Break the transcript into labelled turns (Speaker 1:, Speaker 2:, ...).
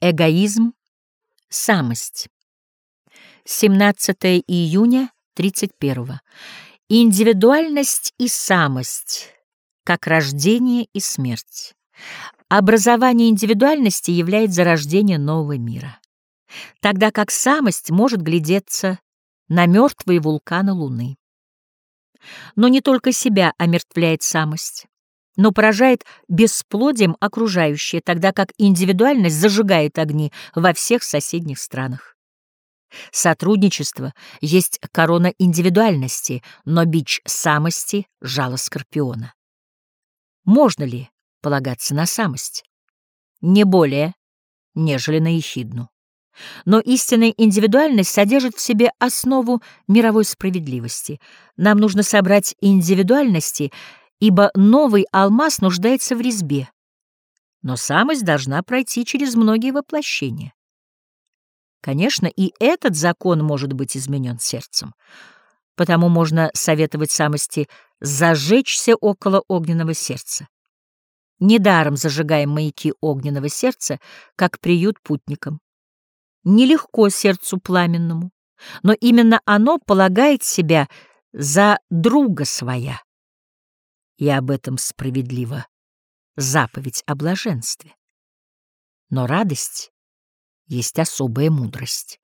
Speaker 1: Эгоизм, самость. 17 июня 31. Индивидуальность и самость, как рождение и смерть. Образование индивидуальности является зарождение нового мира, тогда как самость может глядеться на мертвые вулканы Луны. Но не только себя омертвляет самость но поражает бесплодием окружающее, тогда как индивидуальность зажигает огни во всех соседних странах. Сотрудничество есть корона индивидуальности, но бич самости — жало скорпиона. Можно ли полагаться на самость? Не более, нежели на ехидну. Но истинная индивидуальность содержит в себе основу мировой справедливости. Нам нужно собрать индивидуальности ибо новый алмаз нуждается в резьбе, но самость должна пройти через многие воплощения. Конечно, и этот закон может быть изменен сердцем, потому можно советовать самости зажечься около огненного сердца. Недаром зажигаем маяки огненного сердца, как приют путникам. Нелегко сердцу пламенному, но именно оно полагает себя за друга своя и об этом справедливо заповедь о блаженстве. Но радость есть особая мудрость.